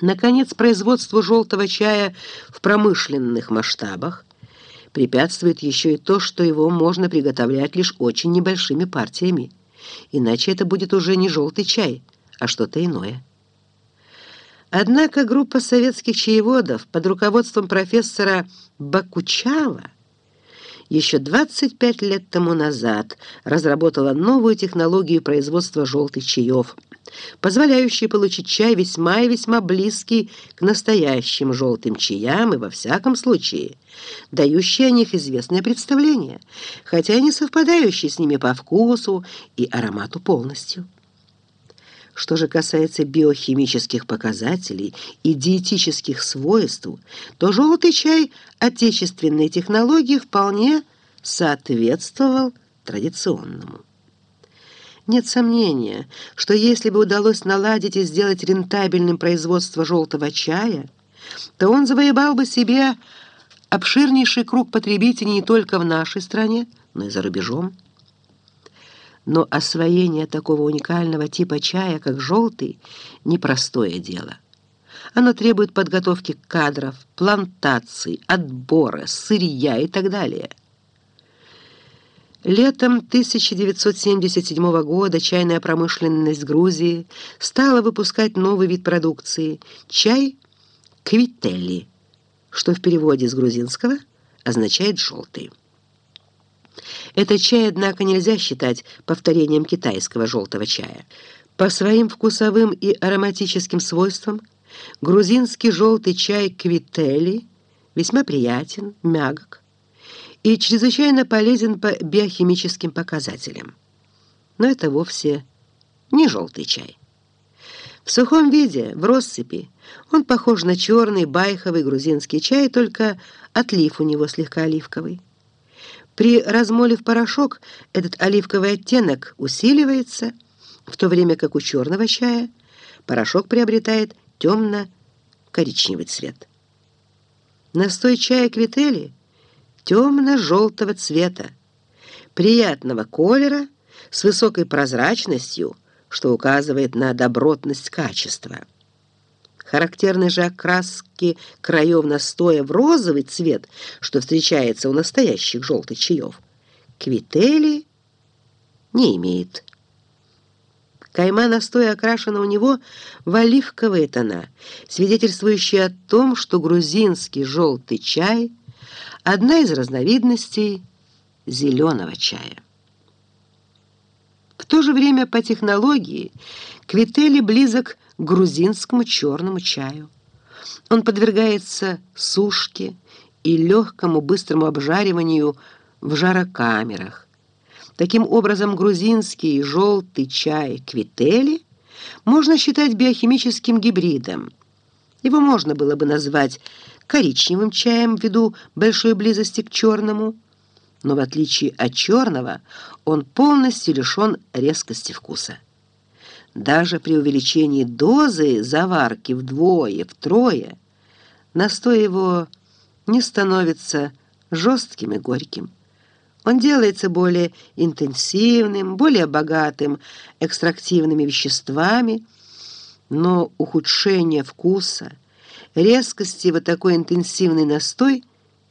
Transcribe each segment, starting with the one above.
Наконец, производству желтого чая в промышленных масштабах препятствует еще и то, что его можно приготовлять лишь очень небольшими партиями. Иначе это будет уже не желтый чай, а что-то иное. Однако группа советских чаеводов под руководством профессора Бакучала еще 25 лет тому назад разработала новую технологию производства желтых чаев, позволяющую получить чай весьма и весьма близкий к настоящим желтым чаям и, во всяком случае, дающий о них известное представление, хотя и не совпадающий с ними по вкусу и аромату полностью. Что же касается биохимических показателей и диетических свойств, то желтый чай отечественной технологии вполне соответствовал традиционному. Нет сомнения, что если бы удалось наладить и сделать рентабельным производство желтого чая, то он завоевал бы себе обширнейший круг потребителей не только в нашей стране, но и за рубежом. Но освоение такого уникального типа чая, как желтый, непростое дело. Оно требует подготовки кадров, плантаций, отбора, сырья и так далее. Летом 1977 года чайная промышленность Грузии стала выпускать новый вид продукции – чай квителли, что в переводе с грузинского означает «желтый». Этот чай, однако, нельзя считать повторением китайского желтого чая. По своим вкусовым и ароматическим свойствам грузинский желтый чай квители весьма приятен, мягок и чрезвычайно полезен по биохимическим показателям. Но это вовсе не желтый чай. В сухом виде, в россыпи, он похож на черный байховый грузинский чай, только отлив у него слегка оливковый. При размоле в порошок этот оливковый оттенок усиливается, в то время как у черного чая порошок приобретает темно-коричневый цвет. Настой чая квители темно-желтого цвета, приятного колера с высокой прозрачностью, что указывает на добротность качества. Характерны же окраски краев настоя в розовый цвет, что встречается у настоящих желтых чаев. Квители не имеет. Кайма настоя окрашена у него в оливковые тона, свидетельствующие о том, что грузинский желтый чай – одна из разновидностей зеленого чая. В то же время по технологии Квители близок к грузинскому черному чаю. Он подвергается сушке и легкому быстрому обжариванию в жарокамерах. Таким образом, грузинский желтый чай Квители можно считать биохимическим гибридом. Его можно было бы назвать коричневым чаем ввиду большой близости к черному, но в отличие от черного он полностью лишен резкости вкуса. Даже при увеличении дозы заварки вдвое, втрое, настой его не становится жестким и горьким. Он делается более интенсивным, более богатым экстрактивными веществами, но ухудшение вкуса, резкости вот такой интенсивный настой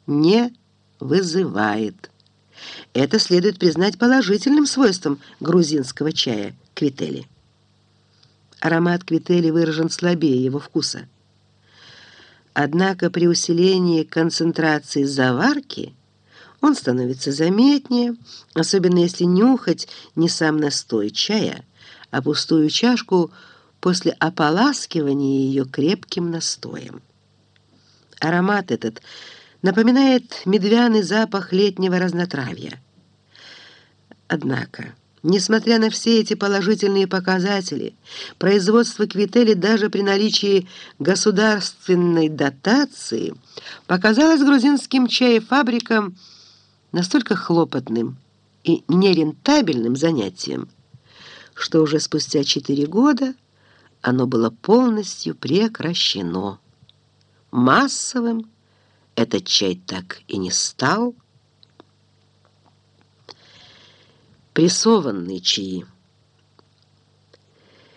не вызывает. Это следует признать положительным свойством грузинского чая квители. Аромат квители выражен слабее его вкуса. Однако при усилении концентрации заварки он становится заметнее, особенно если нюхать не сам настой чая, а пустую чашку после ополаскивания ее крепким настоем. Аромат этот – напоминает медвяный запах летнего разнотравья. Однако, несмотря на все эти положительные показатели, производство квители даже при наличии государственной дотации показалось грузинским чаефабрикам настолько хлопотным и нерентабельным занятием, что уже спустя четыре года оно было полностью прекращено массовым этот чай так и не стал. Прессованные чаи.